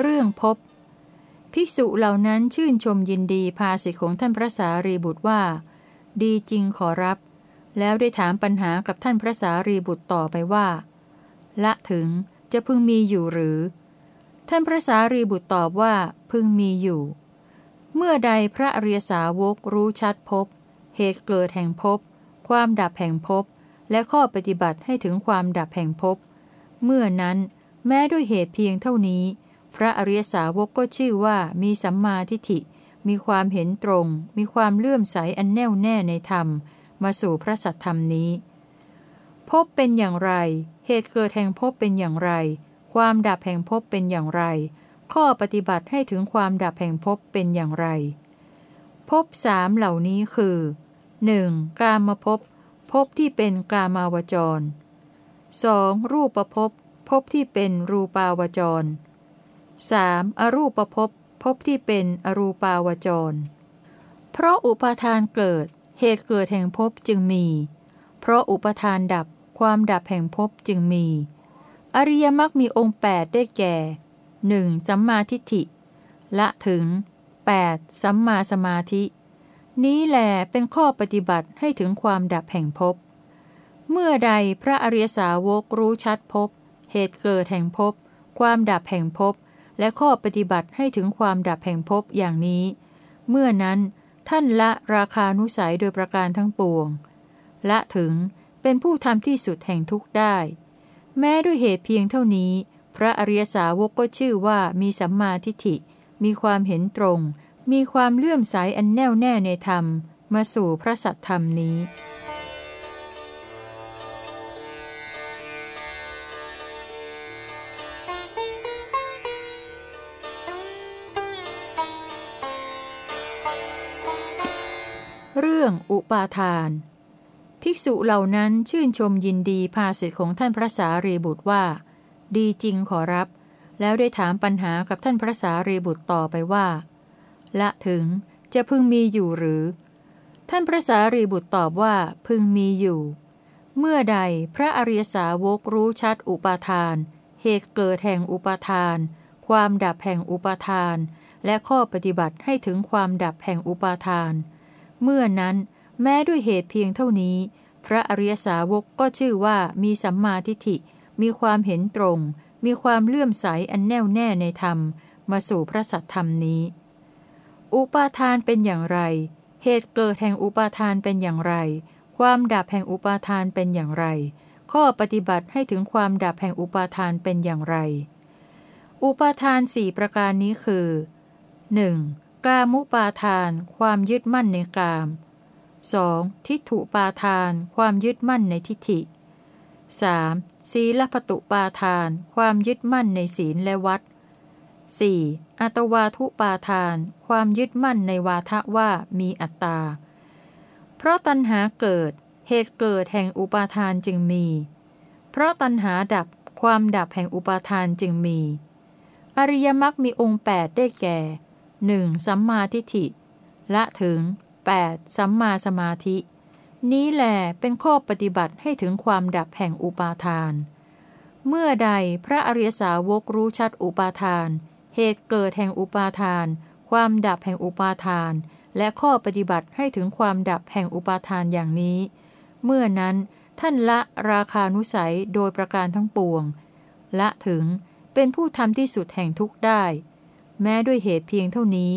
เรื่องพบ ภิกษุเหล่านั้นชื่นชมยินดีภาสิทธิของท่านพระสารีบุตรว่า ดีจริงขอรับ แล้วได้ถามปัญหากับท่านพระสารีบุตรต่อไปว่า ละถึงจะพึงมีอยู่หรือ ท่านพระสารีบุตรตอบว่าพึงมีอยู่ เมื่อใดพระอริยสาวกรู้ชัดพบ เหตุเกิดแห่งพบ ความดับแห่งพบ และข้อปฏิบัติให้ถึงความดับแห่งพบ เมื่อนั้นแม้ด้วยเหตุเพียงเท่านี้ พระอริยสาวกก็ชื่อว่ามีสัมมาทิฏฐิ มีความเห็นตรง มีความเลื่อมใสอันแน่วแน่ในธรรม มาสู่พระสัทธรรมนี้ พบเป็นอย่างไร เหตุเกิดแห่งพบเป็นอย่างไร ความดับแห่งพบเป็นอย่างไร ข้อปฏิบัติให้ถึงความดับแห่งพบเป็นอย่างไร พบสามเหล่านี้คือ 1. กามภพภพที่เป็นกามาวจร 2. รูปภพภพที่เป็นรูปาวจร 3. อรูปภพภพที่เป็นอรูปาวจร เพราะอุปาทานเกิด เหตุเกิดแห่งภพจึงมี เพราะอุปาทานดับความดับแห่งภพจึงมี อริยมรรคมีองค์ 8 ได้แก่ 1. สัมมาทิฏฐิ ละถึง 8. สัมมาสมาธิ นี้แหลเป็นข้อปฏิบัติให้ถึงความดับแห่งภพ เมื่อใดพระอริยสาวกรู้ชัดภพ เหตุเกิดแห่งภพ ความดับแห่งภพ และข้อปฏิบัติให้ถึงความดับแห่งภพอย่างนี้ เมื่อนั้นท่านละราคานุสัยโดยประการทั้งปวง ละถึงเป็นผู้ทำที่สุดแห่งทุกข์ได้ แม้ด้วยเหตุเพียงเท่านี้ พระอริยสาวกก็ชื่อว่ามีสัมมาทิฏฐิ มีความเห็นตรง มีความเลื่อมใสอันแน่วแน่ในธรรม มาสู่พระสัทธรรมนี้ เรื่องอุปาทาน ภิกษุเหล่านั้นชื่นชมยินดีภาสิทธิของท่านพระสารีบุตรว่า ดีจริงขอรับ แล้วได้ถามปัญหากับท่านพระสารีบุตรต่อไปว่า ละถึงจะพึงมีอยู่หรือ ท่านพระสารีบุตรตอบว่าพึงมีอยู่ เมื่อใดพระอริยสาวกรู้ชัดอุปาทาน เหตุเกิดแห่งอุปาทาน ความดับแห่งอุปาทาน และข้อปฏิบัติให้ถึงความดับแห่งอุปาทาน เมื่อนั้นแม้ด้วยเหตุเพียงเท่านี้ พระอริยสาวกก็ชื่อว่ามีสัมมาทิฏฐิ มีความเห็นตรง มีความเลื่อมใสอันแน่วแน่ในธรรม มาสู่พระสัทธรรมนี้ อุปาทานเป็นอย่างไร เหตุเกิดแห่งอุปาทานเป็นอย่างไร ความดับแห่งอุปาทานเป็นอย่างไร ข้อปฏิบัติให้ถึงความดับแห่งอุปาทานเป็นอย่างไร อุปาทานสี่ประการนี้คือ 1. กามุปาทานความยึดมั่นในกาม 2. ทิฏฐุปาทานความยึดมั่นในทิฏฐิ 3. ศีลปตุปาทาน ความยึดมั่นในศีลและวัด 4. อัตวาทุปาทาน ความยึดมั่นในวาทะว่ามีอัตตา เพราะตัณหาเกิด เหตุเกิดแห่งอุปาทานจึงมี เพราะตัณหาดับ ความดับแห่งอุปาทานจึงมี อริยมรรคมีองค์ 8 ได้แก่ หนึ่งสัมมาทิฏฐิ ละถึง 8. สัมมาสมาธิ นี้แหลเป็นข้อปฏิบัติให้ถึงความดับแห่งอุปาทาน เมื่อใดพระอริยสาวกรู้ชัดอุปาทาน เหตุเกิดแห่งอุปาทาน ความดับแห่งอุปาทาน และข้อปฏิบัติให้ถึงความดับแห่งอุปาทานอย่างนี้ เมื่อนั้นท่านละราคานุสัยโดยประการทั้งปวง ละถึงเป็นผู้ทำที่สุดแห่งทุกข์ได้ แม้ด้วยเหตุเพียงเท่านี้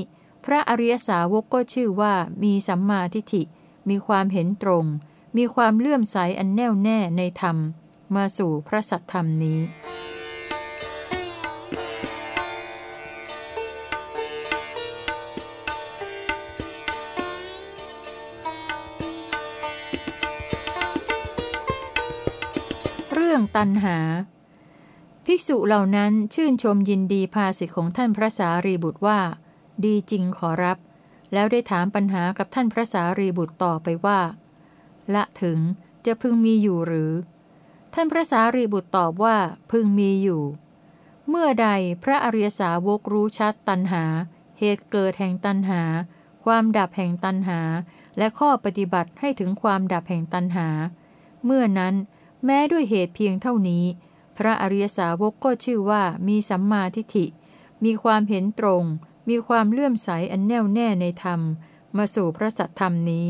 พระอริยสาวกก็ชื่อว่ามีสัมมาทิฏฐิ มีความเห็นตรง มีความเลื่อมใสอันแน่วแน่ในธรรม มาสู่พระสัทธรรมนี้เรื่องตันหา ภิกษุเหล่านั้นชื่นชมยินดีภาสิทธิของท่านพระสารีบุตรว่า ดีจริงขอรับ แล้วได้ถามปัญหากับท่านพระสารีบุตรต่อไปว่า ละถึงจะพึงมีอยู่หรือ ท่านพระสารีบุตรตอบว่าพึงมีอยู่ เมื่อใดพระอริยสาวกรู้ชัดตัณหา เหตุเกิดแห่งตัณหา ความดับแห่งตัณหา และข้อปฏิบัติให้ถึงความดับแห่งตัณหา เมื่อนั้นแม้ด้วยเหตุเพียงเท่านี้ พระอริยสาวกก็ชื่อว่ามีสัมมาทิฏฐิ มีความเห็นตรง มีความเลื่อมใสอันแน่วแน่ในธรรม มาสู่พระสัทธรรมนี้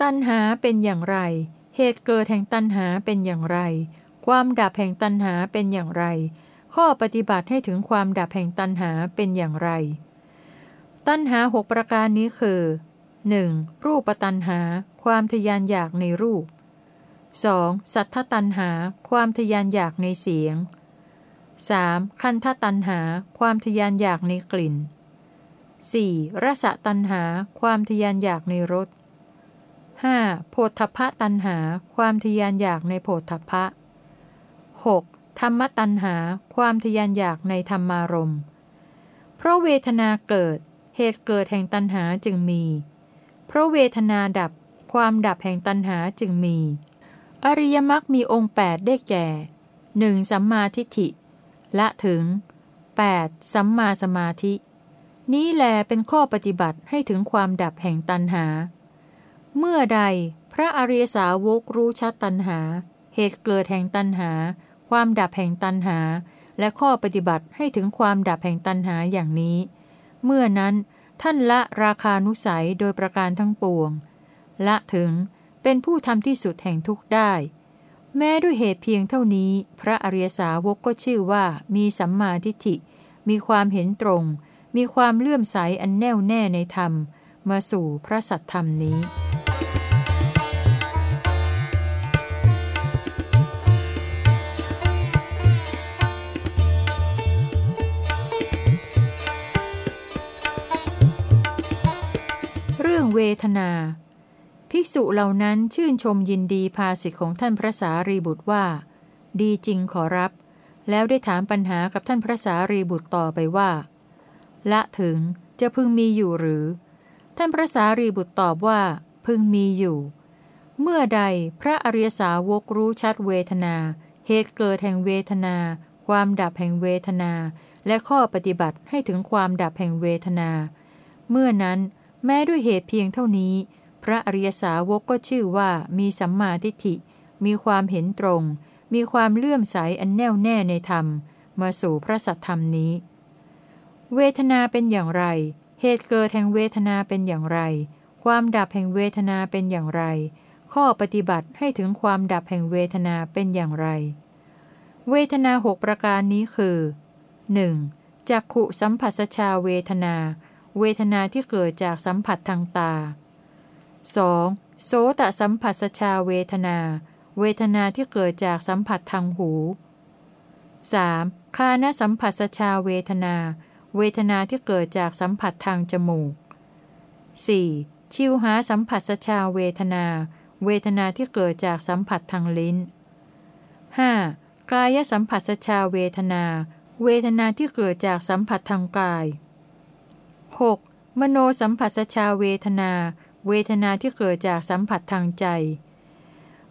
ตัณหาเป็นอย่างไร เหตุเกิดแห่งตัณหาเป็นอย่างไร ความดับแห่งตัณหาเป็นอย่างไร ข้อปฏิบัติให้ถึงความดับแห่งตัณหาเป็นอย่างไร ตัณหาหกประการนี้คือ 1. รูปตัณหา ความทยานอยากในรูป 2. สัทธตัณหา ความทยานอยากในเสียง 3. คันธตัณหา ความทยานอยากในกลิ่น 4. รสตัณหา ความทยานอยากในรส 5. โพธพะตัณหา ความทยานอยากในโพธพะ 6. ธรรมตัณหา ความทยานอยากในธรรมารมณ์ เพราะเวทนาเกิด เหตุเกิดแห่งตัณหาจึงมี เพราะเวทนาดับ ความดับแห่งตัณหาจึงมี อริยมรรคมีองค์8ได้แก่ 1. สัมมาทิฏฐิละถึง 8. สัมมาสมาธิ นี้แลเป็นข้อปฏิบัติให้ถึงความดับแห่งตันหา เมื่อใดพระอริยสาวกรู้ชัดตันหา เหตุเกิดแห่งตันหา ความดับแห่งตันหา และข้อปฏิบัติให้ถึงความดับแห่งตันหาอย่างนี้ เมื่อนั้นท่านละราคานุสัยโดยประการทั้งปวง ละถึง เป็นผู้ทำที่สุดแห่งทุกได้ แม้ด้วยเหตุเพียงเท่านี้ พระอริยสาวกก็ชื่อว่ามีสัมมาทิฏฐิ มีความเห็นตรง มีความเลื่อมใสอันแน่วแน่ในธรรม มาสู่พระสัทธรรมนี้เรื่องเวทนา ภิกษุเหล่านั้นชื่นชมยินดีภาสิทธิของท่านพระสารีบุตรว่า ดีจริงขอรับ แล้วได้ถามปัญหากับท่านพระสารีบุตรต่อไปว่า ละถึงจะพึงมีอยู่หรือ ท่านพระสารีบุตรตอบว่า พึงมีอยู่ เมื่อใดพระอริยสาวกรู้ชัดเวทนา เหตุเกิดแห่งเวทนา ความดับแห่งเวทนา และข้อปฏิบัติให้ถึงความดับแห่งเวทนา เมื่อนั้นแม้ด้วยเหตุเพียงเท่านี้ พระอริยสาวกก็ชื่อว่ามีสัมมาทิฏฐิ มีความเห็นตรง มีความเลื่อมใสอันแน่วแน่ในธรรม มาสู่พระสัทธรรมนี้ เวทนาเป็นอย่างไร เหตุเกิดแห่งเวทนาเป็นอย่างไร ความดับแห่งเวทนาเป็นอย่างไร ข้อปฏิบัติให้ถึงความดับแห่งเวทนาเป็นอย่างไร เวทนาหกประการนี้คือ 1. จักขุสัมผัสชาเวทนา เวทนาที่เกิดจากสัมผัสทางตา 2. โสตสัมผัสชาเวทนา เวทนาที่เกิดจากสัมผัสทางหู 3. คานสัมผัสชาเวทนา เวทนาที่เกิดจากสัมผัสทางจมูก 4. ชิวหาสัมผัสชาเวทนา เวทนาที่เกิดจากสัมผัสทางลิ้น 5. กายสัมผัสชาเวทนา เวทนาที่เกิดจากสัมผัสทางกาย 6. มโนสัมผัสชาเวทนา เวทนาที่เกิดจากสัมผัสทางใจ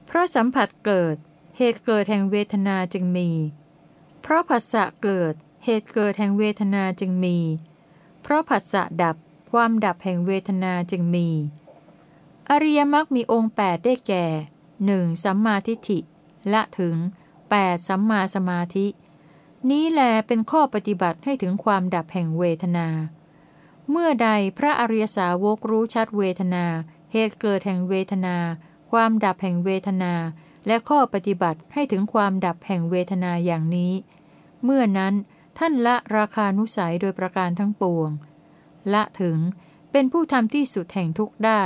เพราะสัมผัสเกิด เหตุเกิดแห่งเวทนาจึงมี เพราะผัสสะเกิด เหตุเกิดแห่งเวทนาจึงมี เพราะผัสสะดับ ความดับแห่งเวทนาจึงมี อริยมรรคมีองค์ 8 ได้แก่ 1. สัมมาทิฏฐิ ละถึง 8. สัมมาสมาธิ นี้แลเป็นข้อปฏิบัติให้ถึงความดับแห่งเวทนา เมื่อใดพระอริยสาวกรู้ชัดเวทนา เหตุเกิดแห่งเวทนา ความดับแห่งเวทนา และข้อปฏิบัติให้ถึงความดับแห่งเวทนาอย่างนี้ เมื่อนั้นท่านละราคานุสัยโดยประการทั้งปวง ละถึงเป็นผู้ทำที่สุดแห่งทุกได้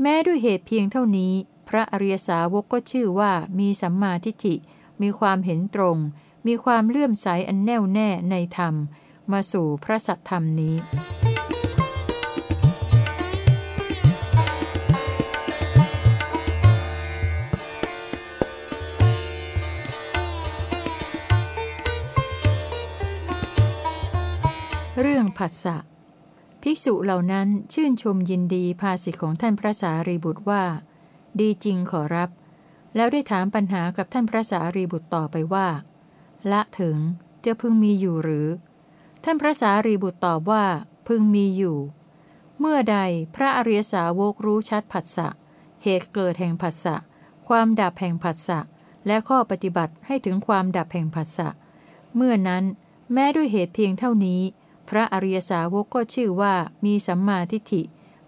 แม้ด้วยเหตุเพียงเท่านี้ พระอริยสาวกก็ชื่อว่ามีสัมมาทิฏฐิ มีความเห็นตรง มีความเลื่อมใสอันแน่วแน่ในธรรม มาสู่พระสัทธรรมนี้ ผัสสะภิกษุเหล่านั้นชื่นชมยินดีภาสิทธิของท่านพระสารีบุตรว่า ดีจริงขอรับ แล้วได้ถามปัญหากับท่านพระสารีบุตรต่อไปว่า ละถึงจะพึงมีอยู่หรือ ท่านพระสารีบุตรตอบว่า พึงมีอยู่ เมื่อใดพระอริยสาวกรู้ชัดผัสสะเหตุเกิดแห่งผัสสะความดับแห่งผัสสะและข้อปฏิบัติให้ถึงความดับแห่งผัสสะเมื่อนั้น แม้ด้วยเหตุเพียงเท่านี้ พระอริยสาวกก็ชื่อว่ามีสัมมาทิฏฐิ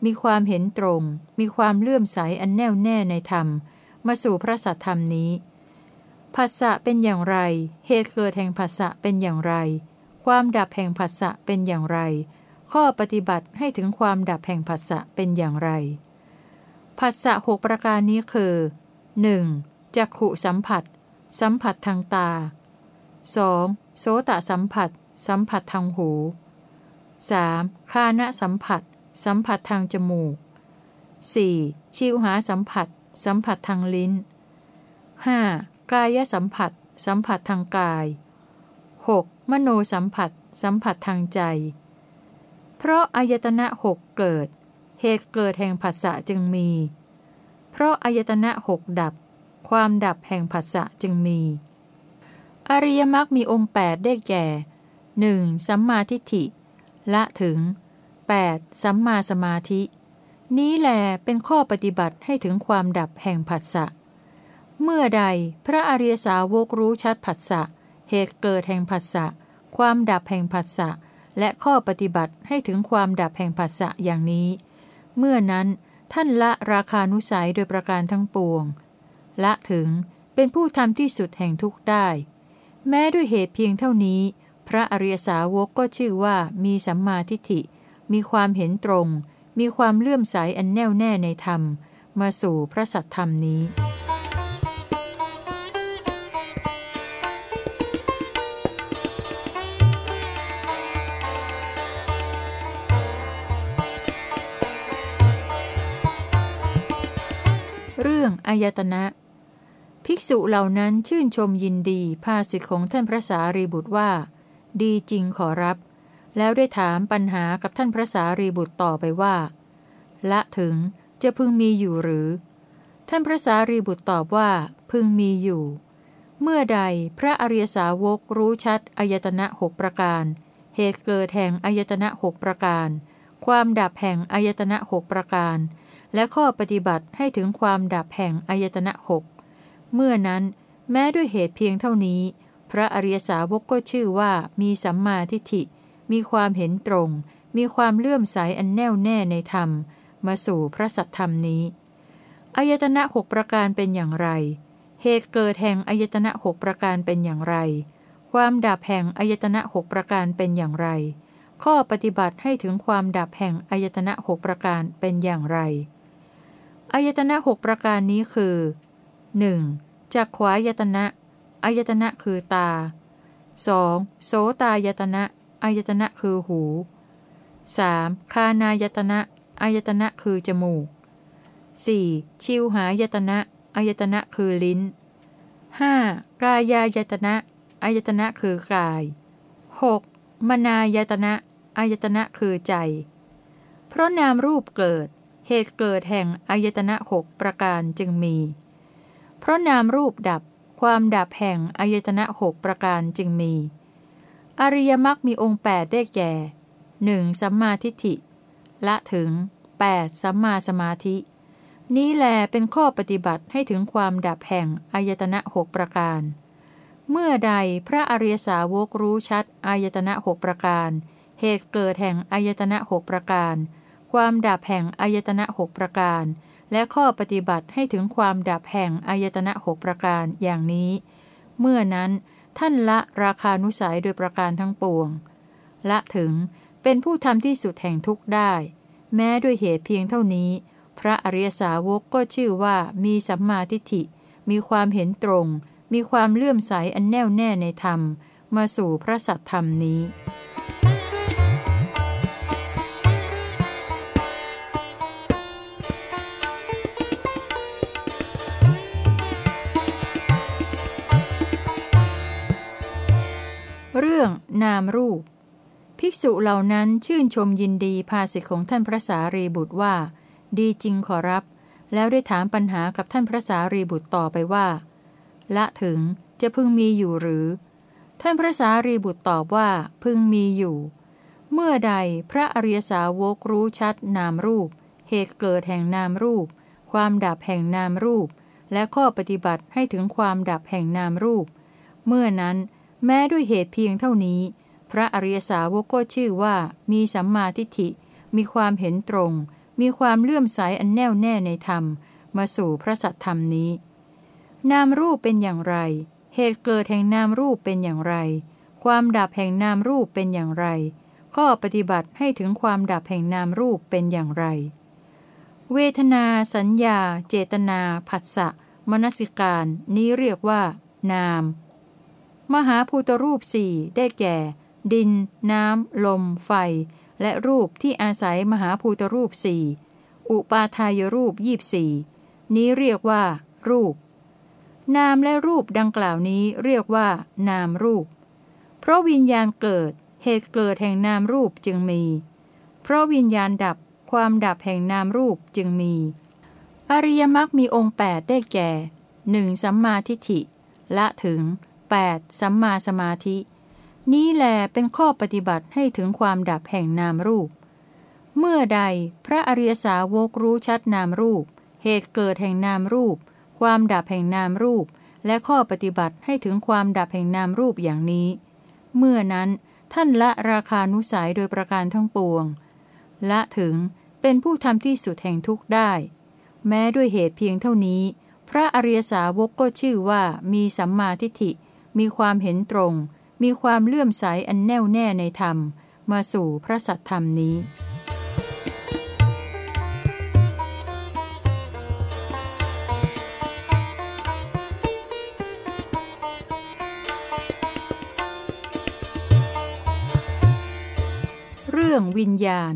มีความเห็นตรง มีความเลื่อมใสอันแน่วแน่ในธรรม มาสู่พระสัทธรรมนี้ผัสสะเป็นอย่างไร เหตุเกิดแห่งผัสสะเป็นอย่างไร ความดับแห่งผัสสะเป็นอย่างไร ข้อปฏิบัติให้ถึงความดับแห่งผัสสะเป็นอย่างไรผัสสะหกประการนี้คือ 1. จักขุสัมผัส สัมผัสทางตา 2. โสตสัมผัส สัมผัสทางหู 3. คานะสัมผัส สัมผัสทางจมูก 4. ชิวหาสัมผัส สัมผัสทางลิ้น 5. กายสัมผัส สัมผัสทางกาย 6. มโนสัมผัส สัมผัสทางใจ เพราะอายตนะหกเกิด เหตุเกิดแห่งผัสสะจึงมี เพราะอายตนะหกดับ ความดับแห่งผัสสะจึงมี อริยมรรคมีองค์ 8 ได้แก่ 1. สัมมาทิฏฐิ ละถึง 8. สัมมาสมาธิ นี้แลเป็นข้อปฏิบัติให้ถึงความดับแห่งผัสสะ เมื่อใดพระอริยสาวกรู้ชัดผัสสะ เหตุเกิดแห่งผัสสะ ความดับแห่งผัสสะ และข้อปฏิบัติให้ถึงความดับแห่งผัสสะอย่างนี้ เมื่อนั้นท่านละราคานุสัยโดยประการทั้งปวง ละถึงเป็นผู้ทำที่สุดแห่งทุกข์ได้ แม้ด้วยเหตุเพียงเท่านี้ พระอริยสาวกก็ชื่อว่ามีสัมมาทิฏฐิ มีความเห็นตรง มีความเลื่อมใสอันแน่วแน่ในธรรม มาสู่พระสัทธรรมนี้เรื่องอายตนะ ภิกษุเหล่านั้นชื่นชมยินดีภาสิทธิของท่านพระสารีบุตรว่า ดีจริงขอรับ แล้วได้ถามปัญหากับท่านพระสารีบุตรต่อไปว่า ละถึงจะพึงมีอยู่หรือ ท่านพระสารีบุตรตอบว่า พึงมีอยู่ เมื่อใดพระอริยสาวกรู้ชัดอายตนะหกประการ เหตุเกิดแห่งอายตนะหกประการ ความดับแห่งอายตนะหกประการ และข้อปฏิบัติให้ถึงความดับแห่งอายตนะหกเมื่อนั้นแม้ด้วยเหตุเพียงเท่านี้ พระอริยสาวกก็ชื่อว่ามีสัมมาทิฏฐิ มีความเห็นตรง มีความเลื่อมใสอันแน่วแน่ในธรรม มาสู่พระสัทธรรมนี้ อายตนะหกประการเป็นอย่างไร เหตุเกิดแห่งอายตนะหกประการเป็นอย่างไร ความดับแห่งอายตนะหกประการเป็นอย่างไร ข้อปฏิบัติให้ถึงความดับแห่งอายตนะหกประการเป็นอย่างไร อายตนะหกประการนี้คือหนึ่งจากขวายตนะ อายตนะคือตา 2. โสตายตนะอายตนะคือหู 3. คานายตนะอายตนะคือจมูก 4. ชิวหายตนะอายตนะคือลิ้น 5. กายายตนะอายตนะคือกาย 6. มนายตนะอายตนะคือใจ เพราะนามรูปเกิด เหตุเกิดแห่งอายตนะหกประการจึงมี เพราะนามรูปดับ ความดับแห่งอายตนะหกประการจึงมี อริยมรรคมีองค์ 8 ได้แก่ 1. สัมมาทิฏฐิ ละถึง 8. สัมมาสมาธิ นี้แลเป็นข้อปฏิบัติให้ถึงความดับแห่งอายตนะหกประการ เมื่อใดพระอริยสาวกรู้ชัดอายตนะหกประการ เหตุเกิดแห่งอายตนะหกประการ ความดับแห่งอายตนะหกประการ และข้อปฏิบัติให้ถึงความดับแห่งอายตนะหกประการอย่างนี้ เมื่อนั้นท่านละราคานุสัยโดยประการทั้งปวง ละถึงเป็นผู้ทำที่สุดแห่งทุกข์ได้ แม้ด้วยเหตุเพียงเท่านี้ พระอริยสาวกก็ชื่อว่ามีสัมมาทิฏฐิ มีความเห็นตรง มีความเลื่อมใสอันแน่วแน่ในธรรม มาสู่พระสัตธรรมนี้ นามรูป ภิกษุเหล่านั้นชื่นชมยินดีภาสิทธิของท่านพระสารีบุตรว่า ดีจริงขอรับ แล้วได้ถามปัญหากับท่านพระสารีบุตรต่อไปว่า ละถึงจะพึงมีอยู่หรือ ท่านพระสารีบุตรตอบว่าพึงมีอยู่ เมื่อใดพระอริยสาวกรู้ชัดนามรูป เหตุเกิดแห่งนามรูป ความดับแห่งนามรูป และข้อปฏิบัติให้ถึงความดับแห่งนามรูป เมื่อนั้น แม้ด้วยเหตุเพียงเท่านี้ พระอริยสาวกก็ชื่อว่ามีสัมมาทิฏฐิ มีความเห็นตรง มีความเลื่อมใสอันแน่วแน่ในธรรม มาสู่พระสัตธรรมนี้ นามรูปเป็นอย่างไร เหตุเกิดแห่งนามรูปเป็นอย่างไร ความดับแห่งนามรูปเป็นอย่างไร ข้อปฏิบัติให้ถึงความดับแห่งนามรูปเป็นอย่างไร เวทนา สัญญา เจตนา ผัสสะ มนสิการ นี้เรียกว่า นาม มหาภูตรูปสี่ได้แก่ ดิน น้ำ ลม ไฟ และรูปที่อาศัยมหาภูตรูปสี่อุปาทายรูปยีบสี่นี้เรียกว่า รูป นามและรูปดังกล่าวนี้เรียกว่า นามรูป เพราะวิญญาณเกิดเหตุเกิดแห่งนามรูปจึงมี เพราะวิญญาณดับความดับแห่งนามรูปจึงมี อริยมรรคมีองค์ 8 ได้แก่หนึ่งสัมมาทิฏฐิ ละถึง 8. สัมมาสมาธิ นี้แลเป็นข้อปฏิบัติให้ถึงความดับแห่งนามรูป เมื่อใดพระอริยสาวกรู้ชัดนามรูป เหตุเกิดแห่งนามรูป ความดับแห่งนามรูป และข้อปฏิบัติให้ถึงความดับแห่งนามรูปอย่างนี้ เมื่อนั้นท่านละราคานุสัยโดยประการทั้งปวง ละถึงเป็นผู้ทำที่สุดแห่งทุกข์ได้ แม้ด้วยเหตุเพียงเท่านี้ พระอริยสาวกก็ชื่อว่ามีสัมมาทิฏฐิ มีความเห็นตรง มีความเลื่อมใสอันแน่วแน่ในธรรม มาสู่พระสัตธรรมนี้ เรื่องวิญญาณ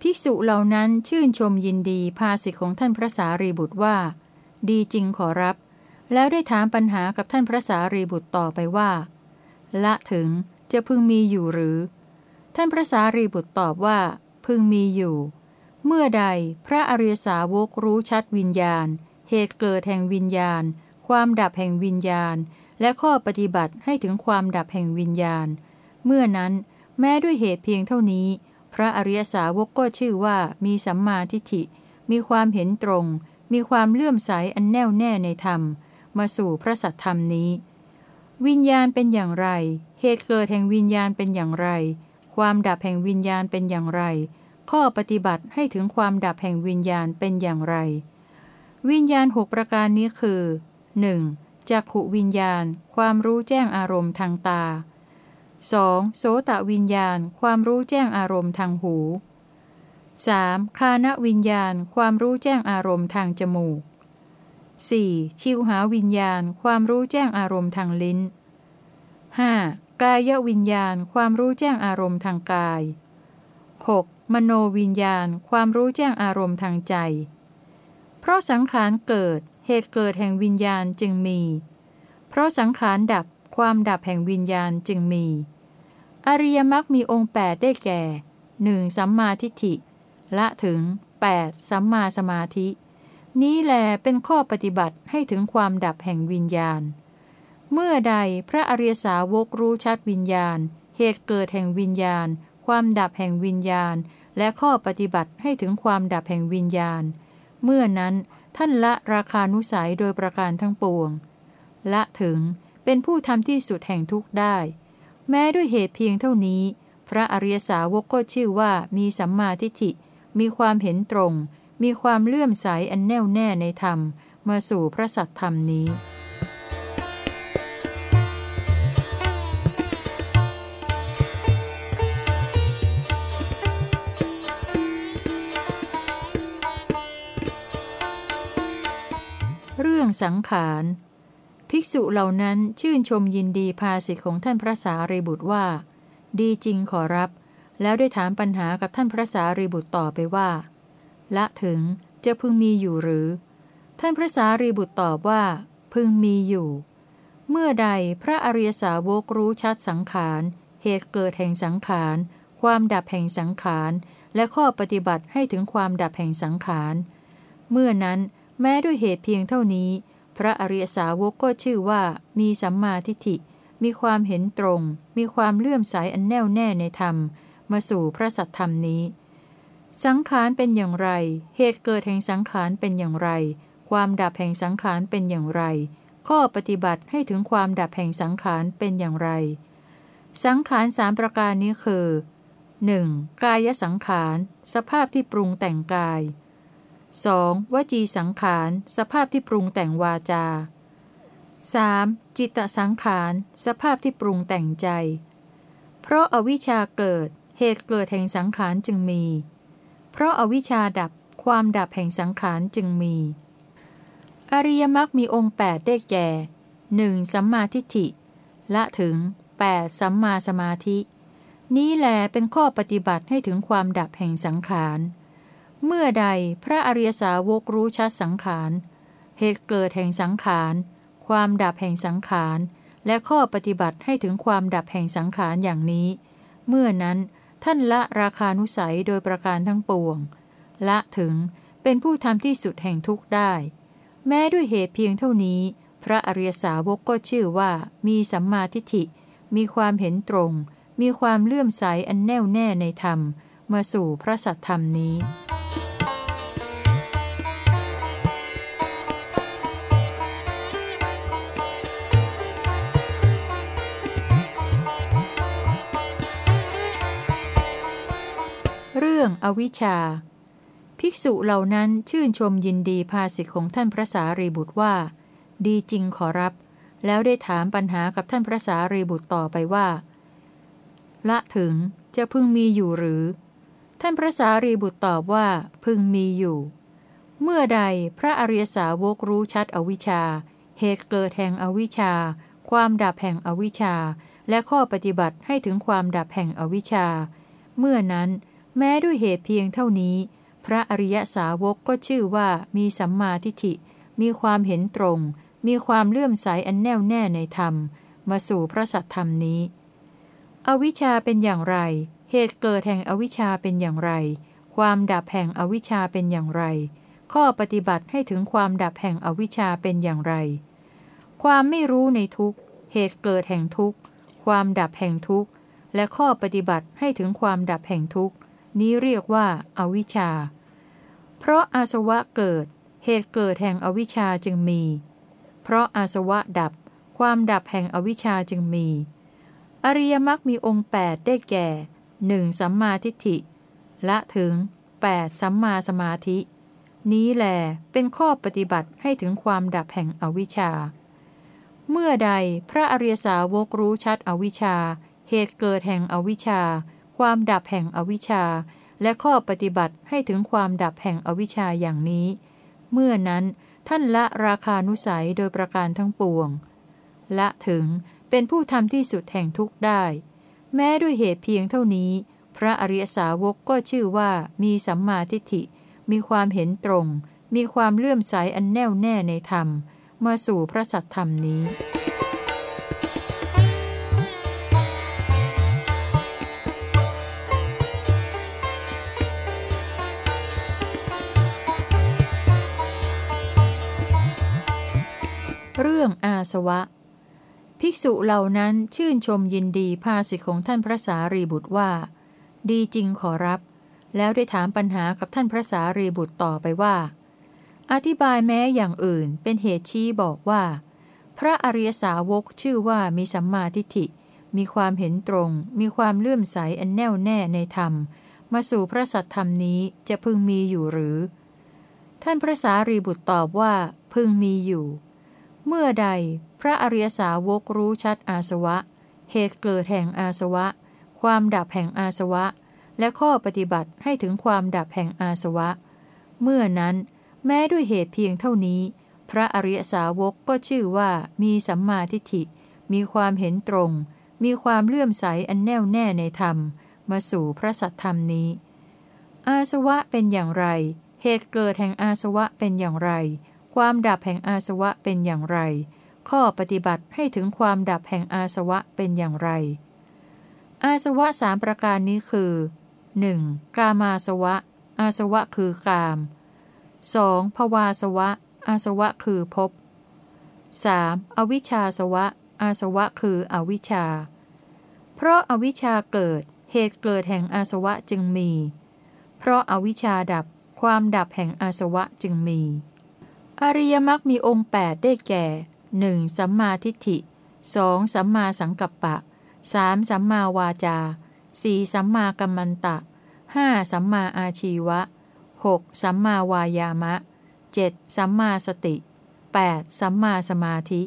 ภิกษุเหล่านั้นชื่นชมยินดีภาสิทธิของท่านพระสารีบุตรว่า ดีจริงขอรับ แล้วได้ถามปัญหากับท่านพระสารีบุตรต่อไปว่า ละถึงจะพึงมีอยู่หรือ ท่านพระสารีบุตรตอบว่า พึงมีอยู่ เมื่อใดพระอริยสาวกรู้ชัดวิญญาณ เหตุเกิดแห่งวิญญาณ ความดับแห่งวิญญาณ และข้อปฏิบัติให้ถึงความดับแห่งวิญญาณ เมื่อนั้นแม้ด้วยเหตุเพียงเท่านี้ พระอริยสาวกก็ชื่อว่ามีสัมมาทิฏฐิ มีความเห็นตรง มีความเลื่อมใสอันแน่วแน่ในธรรม มาสู่พระสัทธรรมนี้ วิญญาณเป็นอย่างไร เหตุเกิดแห่งวิญญาณเป็นอย่างไร ความดับแห่งวิญญาณเป็นอย่างไร ข้อปฏิบัติให้ถึงความดับแห่งวิญญาณเป็นอย่างไร วิญญาณหกประการนี้คือ 1. จักขุวิญญาณ ความรู้แจ้งอารมณ์ทางตา 2. โสตวิญญาณ ความรู้แจ้งอารมณ์ทางหู 3. คานวิญญาณ ความรู้แจ้งอารมณ์ทางจมูก 4. ชิวหาวิญญาณ ความรู้แจ้งอารมณ์ทางลิ้น 5. กายวิญญาณ ความรู้แจ้งอารมณ์ทางกาย 6. มโนวิญญาณ ความรู้แจ้งอารมณ์ทางใจ เพราะสังขารเกิด เหตุเกิดแห่งวิญญาณจึงมี เพราะสังขารดับ ความดับแห่งวิญญาณจึงมี อริยมรรคมีองค์ 8 ได้แก่ 1. สัมมาทิฏฐิ ละถึง 8. สัมมาสมาธิ นี้แลเป็นข้อปฏิบัติให้ถึงความดับแห่งวิญญาณ เมื่อใดพระอริยสาวกรู้ชัดวิญญาณ เหตุเกิดแห่งวิญญาณ ความดับแห่งวิญญาณ และข้อปฏิบัติให้ถึงความดับแห่งวิญญาณ เมื่อนั้นท่านละราคานุสัยโดยประการทั้งปวง ละถึงเป็นผู้ทำที่สุดแห่งทุกข์ได้ แม้ด้วยเหตุเพียงเท่านี้ พระอริยสาวกก็ชื่อว่ามีสัมมาทิฏฐิ มีความเห็นตรง มีความเลื่อมใสอันแน่วแน่ในธรรม มาสู่พระสัตธรรมนี้เรื่องสังขาร ภิกษุเหล่านั้นชื่นชมยินดีภาสิทธิของท่านพระสารีบุตรว่า ดีจริงขอรับ แล้วได้ถามปัญหากับท่านพระสารีบุตรต่อไปว่า ละถึงจะพึงมีอยู่หรือ ท่านพระสารีบุตรตอบว่า พึงมีอยู่ เมื่อใดพระอริยสาวกรู้ชัดสังขาร เหตุเกิดแห่งสังขาร ความดับแห่งสังขาร และข้อปฏิบัติให้ถึงความดับแห่งสังขาร เมื่อนั้นแม้ด้วยเหตุเพียงเท่านี้ พระอริยสาวกก็ชื่อว่ามีสัมมาทิฏฐิ มีความเห็นตรง มีความเลื่อมใสอันแน่วแน่ในธรรม มาสู่พระสัตธรรมนี้ สังขารเป็นอย่างไร เหตุเกิดแห่งสังขารเป็นอย่างไร ความดับแห่งสังขารเป็นอย่างไร ข้อปฏิบัติให้ถึงความดับแห่งสังขารเป็นอย่างไร สังขารสามประการนี้คือ 1. กายสังขาร สภาพที่ปรุงแต่งกาย 2. วจีสังขาร สภาพที่ปรุงแต่งวาจา 3. จิตตสังขาร สภาพที่ปรุงแต่งใจ เพราะอาวิชชาเกิด เหตุเกิดแห่งสังขารจึงมี เพราะอาวิชชาดับความดับแห่งสังขารจึงมี อริยมรรคมีองค์ 8 ได้แก่ 1. สัมมาทิฏฐิ ละถึง 8. สัมมาสมาธิ นี้แลเป็นข้อปฏิบัติให้ถึงความดับแห่งสังขาร เมื่อใดพระอริยสาวกรู้ชัดสังขาร เหตุเกิดแห่งสังขาร ความดับแห่งสังขาร และข้อปฏิบัติให้ถึงความดับแห่งสังขารอย่างนี้ เมื่อนั้น ท่านละราคานุสัยโดยประการทั้งปวง ละถึงเป็นผู้ทำที่สุดแห่งทุกข์ได้ แม้ด้วยเหตุเพียงเท่านี้ พระอริยสาวกก็ชื่อว่ามีสัมมาทิฏฐิ มีความเห็นตรง มีความเลื่อมใสอันแน่วแน่ในธรรม มาสู่พระสัทธรรมนี้ รื่องอวิชชา ภิกษุเหล่านั้นชื่นชมยินดีภาสิทธิของท่านพระสารีบุตรว่า ดีจริงขอรับ แล้วได้ถามปัญหากับท่านพระสารีบุตรต่อไปว่า ละถึงจะพึงมีอยู่หรือ ท่านพระสารีบุตรตอบว่าพึงมีอยู่ เมื่อใดพระอริยสาวกรู้ชัดอวิชชา เหตุเกิดแห่งอวิชชา ความดับแห่งอวิชชาและข้อปฏิบัติให้ถึงความดับแห่งอวิชชา เมื่อนั้น แม้ด้วยเหตุเพียงเท่านี้ พระอริยสาวกก็ชื่อว่ามีสัมมาทิฏฐิ มีความเห็นตรง มีความเลื่อมใสอันแน่วแน่ในธรรม มาสู่พระสัทธรรมนี้ อวิชชาเป็นอย่างไร เหตุเกิดแห่งอวิชชาเป็นอย่างไร ความดับแห่งอวิชชาเป็นอย่างไร ข้อปฏิบัติให้ถึงความดับแห่งอวิชชาเป็นอย่างไร ความไม่รู้ในทุกเหตุเกิดแห่งทุกความดับแห่งทุกและข้อปฏิบัติให้ถึงความดับแห่งทุก นี้เรียกว่าอาวิชชา เพราะอาสวะเกิด เหตุเกิดแห่งอวิชชาจึงมี เพราะอาสวะดับ ความดับแห่งอวิชชาจึงมี อริยมรรคมีองค์ 8 ได้แก่ 1. สัมมาทิฏฐิ ละถึง 8. สัมมาสมาธิ นี้แลเป็นข้อปฏิบัติให้ถึงความดับแห่งอวิชชา เมื่อใดพระอริยสาวกรู้ชัดอวิชชา เหตุเกิดแห่งอวิชชา ความดับแห่งอวิชชา และข้อปฏิบัติให้ถึงความดับแห่งอวิชชาอย่างนี้ เมื่อนั้นท่านละราคานุสัยโดยประการทั้งปวง ละถึงเป็นผู้ทำที่สุดแห่งทุกข์ได้ แม้ด้วยเหตุเพียงเท่านี้ พระอริยสาวกก็ชื่อว่ามีสัมมาทิฏฐิ มีความเห็นตรง มีความเลื่อมใสอันแน่วแน่ในธรรม มาสู่พระสัทธรรมนี้ สวะ ภิกษุเหล่านั้นชื่นชมยินดีภาสิทธิของท่านพระสารีบุตรว่า ดีจริงขอรับ แล้วได้ถามปัญหากับท่านพระสารีบุตรต่อไปว่า อธิบายแม้อย่างอื่นเป็นเหตุชี้บอกว่า พระอริยสาวกชื่อว่ามีสัมมาทิฏฐิ มีความเห็นตรง มีความเลื่อมใสอันแน่วแน่ในธรรม มาสู่พระสัทธรรมนี้จะพึงมีอยู่หรือ ท่านพระสารีบุตรตอบว่าพึงมีอยู่ เมื่อใดพระอริยสาวกรู้ชัดอาสวะ เหตุเกิดแห่งอาสวะ ความดับแห่งอาสวะ และข้อปฏิบัติให้ถึงความดับแห่งอาสวะ เมื่อนั้นแม้ด้วยเหตุเพียงเท่านี้ พระอริยสาวกก็ชื่อว่ามีสัมมาทิฏฐิ มีความเห็นตรง มีความเลื่อมใสอันแน่วแน่ในธรรม มาสู่พระสัทธรรมนี้ อาสวะเป็นอย่างไร เหตุเกิดแห่งอาสวะเป็นอย่างไร ความดับแห่งอาสวะเป็นอย่างไร ข้อปฏิบัติให้ถึงความดับแห่งอาสวะเป็นอย่างไร อาสวะสามประการนี้คือ 1. กามาสวะ อาสวะคือกาม 2. ภวาสวะ อาสวะคือภพ 3. อวิชชาสวะ อาสวะคืออวิชชา เพราะอาวิชชาเกิด เหตุเกิดแห่งอาสวะจึงมี เพราะอาวิชชาดับ ความดับแห่งอาสวะจึงมี อริยมรรคมีองค์ 8 ได้แก่ 1. สัมมาทิฏฐิ 2. สัมมาสังกัปปะสามสัมมาวาจาสี่สัมมากัมมันตะห้าสัมมาอาชีวะหกสัมมาวายามะเจ็ดสัมมาสติ 8. สัมมาสมาธิ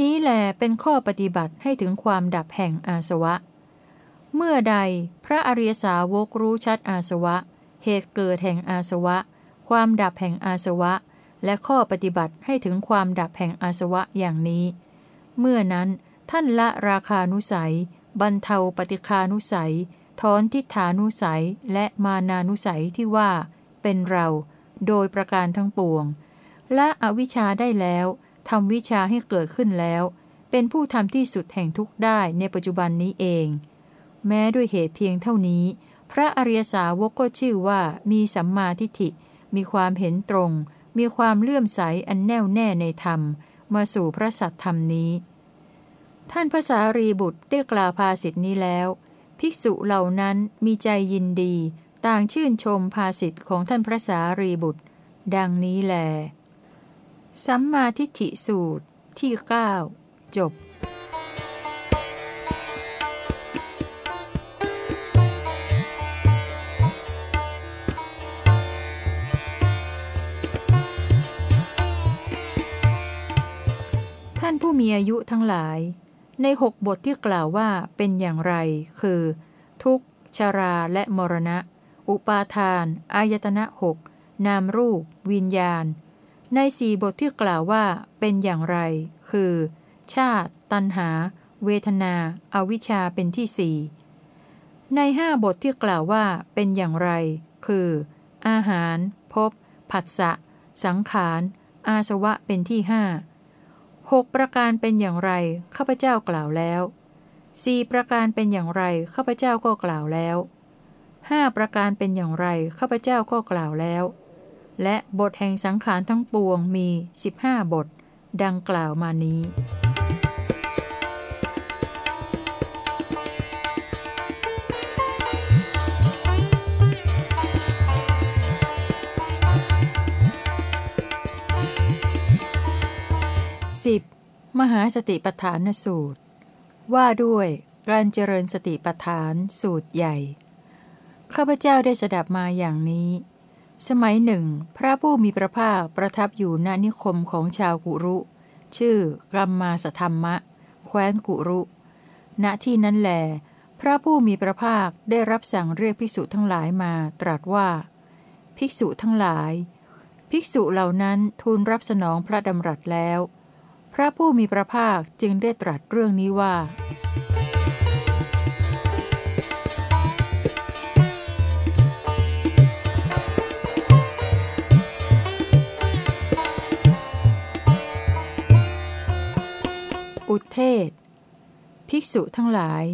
นี้แหลเป็นข้อปฏิบัติให้ถึงความดับแห่งอาสวะ เมื่อใดพระอริยสาวกรู้ชัดอาสวะ เหตุเกิดแห่งอาสวะ ความดับแห่งอาสวะ และข้อปฏิบัติให้ถึงความดับแห่งอาสวะอย่างนี้ เมื่อนั้นท่านละราคานุสัย บรรเทาปฏิคานุสัยถอนทิฏฐานุสัยและมานานุสัยที่ว่า เป็นเราโดยประการทั้งปวง และอวิชชาได้แล้วทำวิชาให้เกิดขึ้นแล้ว เป็นผู้ทำที่สุดแห่งทุกได้ในปัจจุบันนี้เอง แม้ด้วยเหตุเพียงเท่านี้ พระอริยสาวกก็ชื่อว่ามีสัมมาทิฏฐิ มีความเห็นตรง มีความเลื่อมใสอันแน่วแน่ในธรรม มาสู่พระสัตธรรมนี้ ท่านภาษารีบุตรได้กล่าวภาสิทธินี้แล้ว ภิกษุเหล่านั้นมีใจยินดี ต่างชื่นชมภาสิทธิของท่านพระสารีบุตร ดังนี้แล สัมมาทิฏฐิสูตรที่ 9 จบ ผู้มีอายุทั้งหลาย ในหกบทที่กล่าวว่าเป็นอย่างไร คือ ทุกชาราและมรณะ อุปาทาน อายตนะหกนามรูป วิญญาณ ในสี่บทที่กล่าวว่าเป็นอย่างไร คือ ชาติ ตัณหา เวทนาอาวิชชาเป็นที่สี่ในห้าบทที่กล่าวว่าเป็นอย่างไร คือ อาหารภพผัสสะ สังขาร อาสวะเป็นที่ห้า หกประการเป็นอย่างไรข้าพเจ้ากล่าวแล้วสี่ประการเป็นอย่างไรข้าพเจ้าก็กล่าวแล้วห้าประการเป็นอย่างไรข้าพเจ้าก็กล่าวแล้ว และบทแห่งสังขารทั้งปวงมี 15 บท ดังกล่าวมานี้ 10. มหาสติปฐานสูตร ว่าด้วยการเจริญสติปฐานสูตรใหญ่ ข้าพเจ้าได้สดับมาอย่างนี้ สมัยหนึ่ง พระผู้มีพระภาคประทับอยู่ณนิคมของชาวกุรุ ชื่อกัมมาสธรรมะ แคว้นกุรุ ณที่นั้นแหลพระผู้มีพระภาคได้รับสั่งเรียกภิกษุทั้งหลายมาตรัสว่า ภิกษุทั้งหลาย ภิกษุเหล่านั้นทูลรับสนองพระดำรัสแล้ว พระผู้มีพระภาคจึงได้ตรัสเรื่องนี้ว่า อุเทศ ภิกษุทั้งหลาย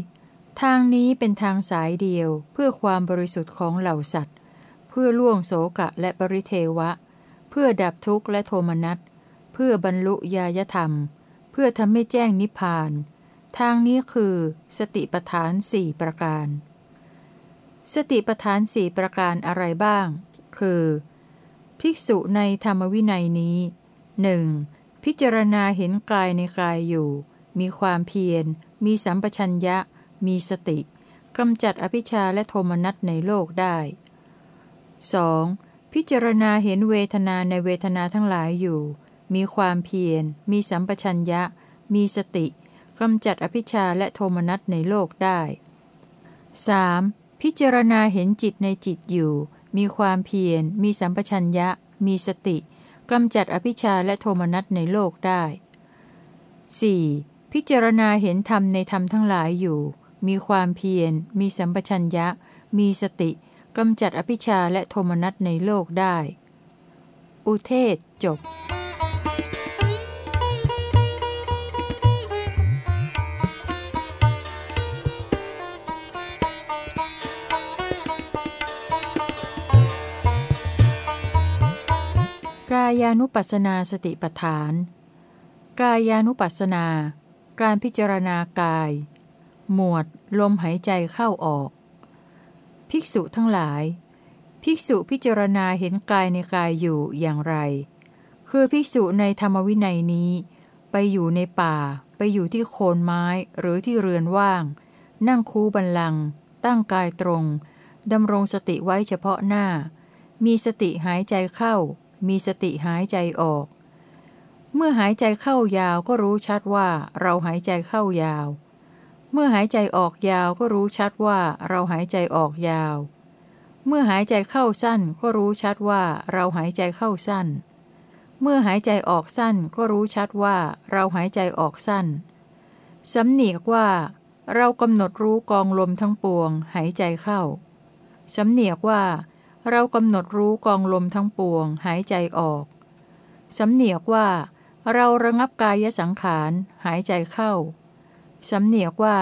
ทางนี้เป็นทางสายเดียวเพื่อความบริสุทธิ์ของเหล่าสัตว์ เพื่อล่วงโสกะและปริเทวะ เพื่อดับทุกข์และโทมนัสเพื่อบรรลุญาธรรม เพื่อทำให้แจ้งนิพพาน ทางนี้คือสติปทานสี่ประการ สติปทานสี่ประการอะไรบ้าง คือ ภิกษุในธรรมวินัยนี้หนึ่งพิจารณาเห็นกายในกายอยู่ มีความเพียร มีสัมปชัญญะ มีสติกำจัดอภิชาและโทมนัสในโลกได้ 2. พิจารณาเห็นเวทนาในเวทนาทั้งหลายอยู่ มีความเพียร มีสัมปชัญญะ มีสติกำจัดอภิชาและโทมนัสในโลกได้ 3. พิจารณาเห็นจิตในจิตอยู่ มีความเพียร มีสัมปชัญญะ มีสติกำจัดอภิชาและโทมนัสในโลกได้ 4. พิจารณาเห็นธรรมในธรรมทั้งหลายอยู่ มีความเพียร มีสัมปชัญญะ มีสติกำจัดอภิชาและโทมนัสในโลกได้ อุเทศจบายานุปัสนาสติปฐาน กายานุปัสนา การพิจารณากาย หมวด ลมหายใจเข้าออก ภิกษุทั้งหลาย ภิกษุพิจารณาเห็นกายในกายอยู่อย่างไร คือภิกษุในธรรมวินัยนี้ ไปอยู่ในป่า ไปอยู่ที่โคนไม้หรือที่เรือนว่าง นั่งคูบันลัง ตั้งกายตรงดำรงสติไว้เฉพาะหน้า มีสติหายใจเข้า มีสติหายใจออก เมื่อหายใจเข้ายาวก็รู้ชัดว่าเราหายใจเข้ายาว เมื่อหายใจออกยาวก็รู้ชัดว่าเราหายใจออกยาว เมื่อหายใจเข้าสั้นก็รู้ชัดว่าเราหายใจเข้าสั้น เมื่อหายใจออกสั้นก็รู้ชัดว่าเราหายใจออกสั้น สำเนียกว่า เรากำหนดรู้กองลมทั้งปวง หายใจเข้า สำเนียกว่า เรากำหนดรู้กองลมทั้งปวงหายใจออก สำเนียกว่า เราระงับกายสังขาร หายใจเข้า สำเนียกว่า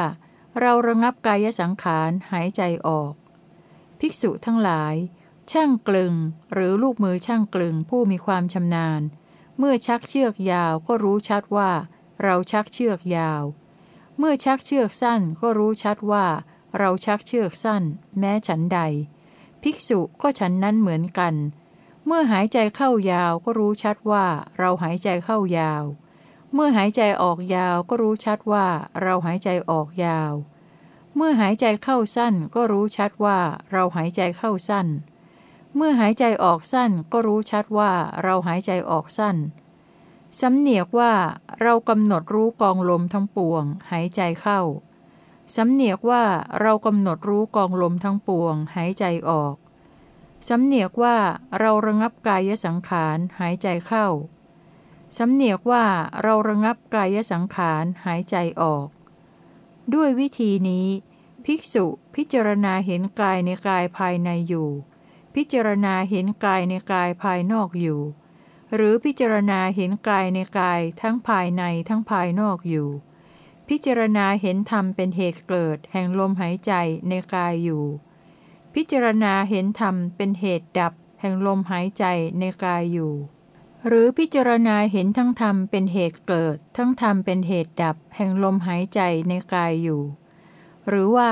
เราระงับกายสังขาร หายใจออก ภิกษุทั้งหลาย ช่างกลึง หรือลูกมือช่างกลึงผู้มีความชำนาญ เมื่อชักเชือกยาวก็รู้ชัดว่า เราชักเชือกยาว เมื่อชักเชือกสั้นก็รู้ชัดว่า เราชักเชือกสั้น แม้ฉันใด ภิกษุก็ฉันนั้นเหมือนกัน เมื่อหายใจเข้ายาวก็รู้ชัดว่าเราหายใจเข้ายาว เมื่อหายใจออกยาวก็รู้ชัดว่าเราหายใจออกยาว เมื่อหายใจเข้าสั้นก็รู้ชัดว่าเราหายใจเข้าสั้น เมื่อหายใจออกสั้นก็รู้ชัดว่าเราหายใจออกสั้นสำเนียกว่าเรากำหนดรู้กองลมทั้งปวง หายใจเข้า สำเนียกว่าเรากำหนดรู้กองลมทั้งปวงหายใจออก สำเนียกว่าเราระงับกายสังขารหายใจเข้า สำเนียกว่าเราระงับกายสังขารหายใจออก ด้วยวิธีนี้ ภิกษุพิจารณาเห็นกายในกายภายในอยู่ พิจารณาเห็นกายในกายภายนอกอยู่ หรือพิจารณาเห็นกายในกายทั้งภายในทั้งภายนอกอยู่ พิจารณาเห็นธรรมเป็นเหตุเกิด แห่งลมหายใจในกายอยู่ พิจารณาเห็นธรรมเป็นเหตุดับ แห่งลมหายใจในกายอยู่ หรือพิจารณาเห็นทั้งธรรมเป็นเหตุเกิด ทั้งธรรมเป็นเหตุดับ แห่งลมหายใจในกายอยู่ หรือว่า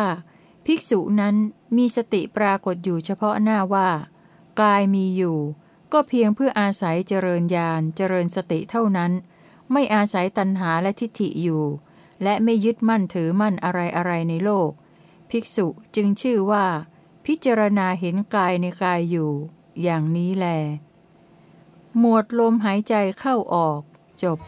ภิกษุนั้นมีสติปรากฏอยู่เฉพาะหน้าว่า กายมีอยู่ ก็เพียงเพื่ออาศัยเจริญญาณเจริญสติเท่านั้น ไม่อาศัยตัณหาและทิฏฐิอยู่ และไม่ยึดมั่นถือมั่นอะไรอะไรในโลก ภิกษุจึงชื่อว่า พิจารณาเห็นกายในกายอยู่ อย่างนี้แล หมวดลมหายใจเข้าออก จบ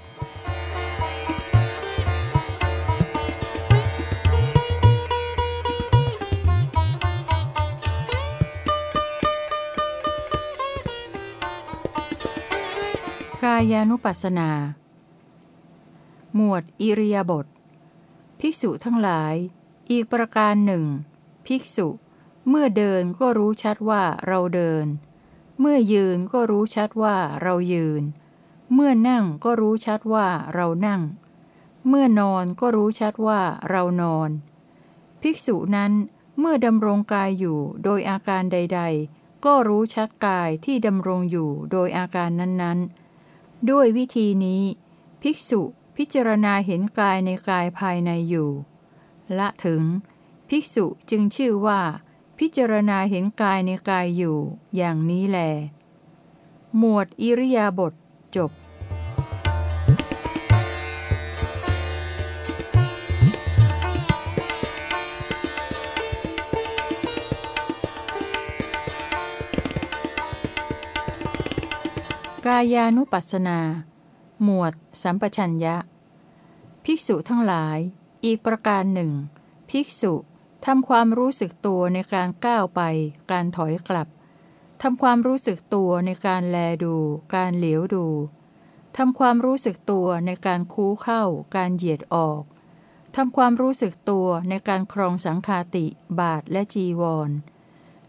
กายานุปัสสนา หมวดอิริยาบถ ภิกษุทั้งหลาย อีกประการหนึ่ง ภิกษุ เมื่อเดินก็รู้ชัดว่าเราเดิน เมื่อยืนก็รู้ชัดว่าเรายืน เมื่อนั่งก็รู้ชัดว่าเรานั่ง เมื่อนอนก็รู้ชัดว่าเรานอน ภิกษุนั้นเมื่อดำรงกายอยู่โดยอาการใด ๆ ก็รู้ชัดกายที่ดำรงอยู่โดยอาการนั้นๆ ด้วยวิธีนี้ ภิกษุ พิจารณาเห็นกายในกายภายในอยู่ ละถึง ภิกษุจึงชื่อว่า พิจารณาเห็นกายในกายอยู่ อย่างนี้แล หมวดอิริยาบถจบกายานุปัสสนา หมวด สัมปชัญญะ ภิกษุทั้งหลาย อีกประการหนึ่ง ภิกษุทำความรู้สึกตัวในการก้าวไป การถอยกลับทำความรู้สึกตัวในการแลดู การเหลียวดูทำความรู้สึกตัวในการคู้เข้า การเหยียดออกทำความรู้สึกตัวในการครองสังคาติ บาทและจีวร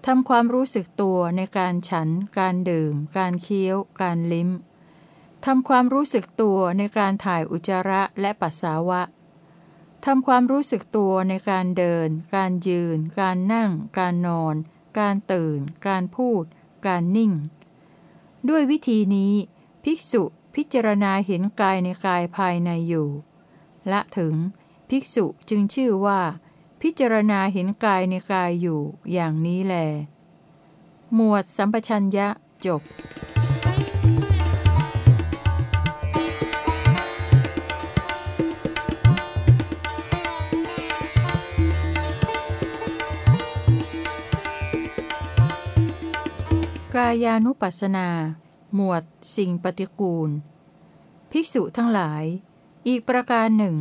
ทำความรู้สึกตัวในการฉัน การดื่ม การเคี้ยว การลิ้ม ทำความรู้สึกตัวในการถ่ายอุจจาระและปัสสาวะ ทำความรู้สึกตัวในการเดิน การยืน การนั่ง การนอน การตื่น การพูด การนิ่ง ด้วยวิธีนี้ ภิกษุพิจารณาเห็นกายในกายภายในอยู่ ละถึง ภิกษุจึงชื่อว่า พิจารณาเห็นกายในกายอยู่อย่างนี้แล หมวดสัมปชัญญะจบ กายานุปัสสนา หมวด สิ่งปฏิกูล ภิกษุทั้งหลาย อีกประการหนึ่ง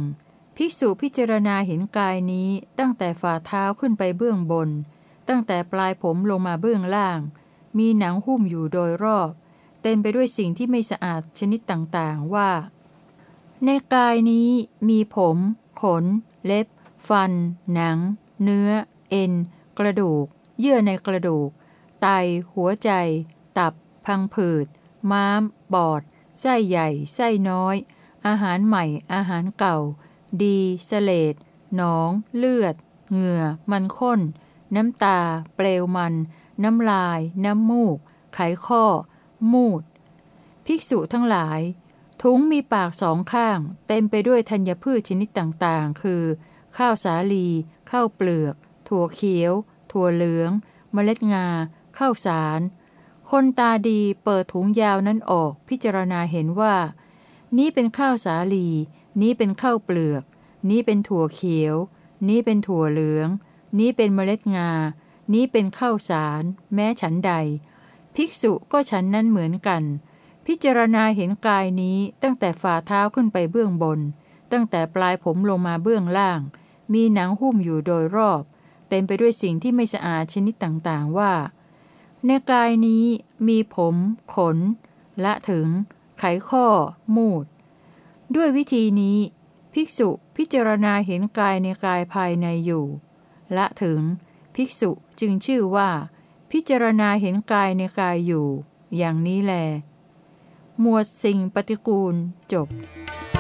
ภิกษุพิจารณาเห็นกายนี้ตั้งแต่ฝ่าเท้าขึ้นไปเบื้องบน ตั้งแต่ปลายผมลงมาเบื้องล่าง มีหนังหุ้มอยู่โดยรอบ เต็มไปด้วยสิ่งที่ไม่สะอาดชนิดต่างๆว่า ในกายนี้มีผม ขน เล็บ ฟัน หนัง เนื้อ เอ็น กระดูก เยื่อในกระดูก ไต หัวใจ ตับ พังผืด ม้าม บอด ไส้ใหญ่ ไส้น้อย อาหารใหม่ อาหารเก่า ดีสเลดหนอง เลือด เหงื่อ มันข้น น้ำตา เปลวมัน น้ำลาย น้ำมูก ไขข้อ มูด ภิกษุทั้งหลายทุงมีปากสองข้าง เต็มไปด้วยธัญพืชชนิดต่างๆ คือ ข้าวสาลี ข้าวเปลือก ถั่วเขียว ถั่วเหลือง เมล็ดงา ข้าวสาร คนตาดีเปิดถุงยาวนั้นออกพิจารณาเห็นว่า นี้เป็นข้าวสาลี นี้เป็นข้าวเปลือก นี้เป็นถั่วเขียว นี้เป็นถั่วเหลือง นี้เป็นเมล็ดงา นี้เป็นข้าวสาร แม้ฉันใด ภิกษุก็ฉันนั้นเหมือนกัน พิจารณาเห็นกายนี้ตั้งแต่ฝ่าเท้าขึ้นไปเบื้องบน ตั้งแต่ปลายผมลงมาเบื้องล่าง มีหนังหุ้มอยู่โดยรอบเต็มไปด้วยสิ่งที่ไม่สะอาดชนิดต่างๆว่า ในกายนี้มีผม ขน และถึง ไขข้อ มูด ด้วยวิธีนี้ ภิกษุพิจารณาเห็นกายในกายภายในอยู่ และถึง ภิกษุจึงชื่อว่า พิจารณาเห็นกายในกายอยู่ อย่างนี้แล หมวดสิ่งปฏิกูลจบ「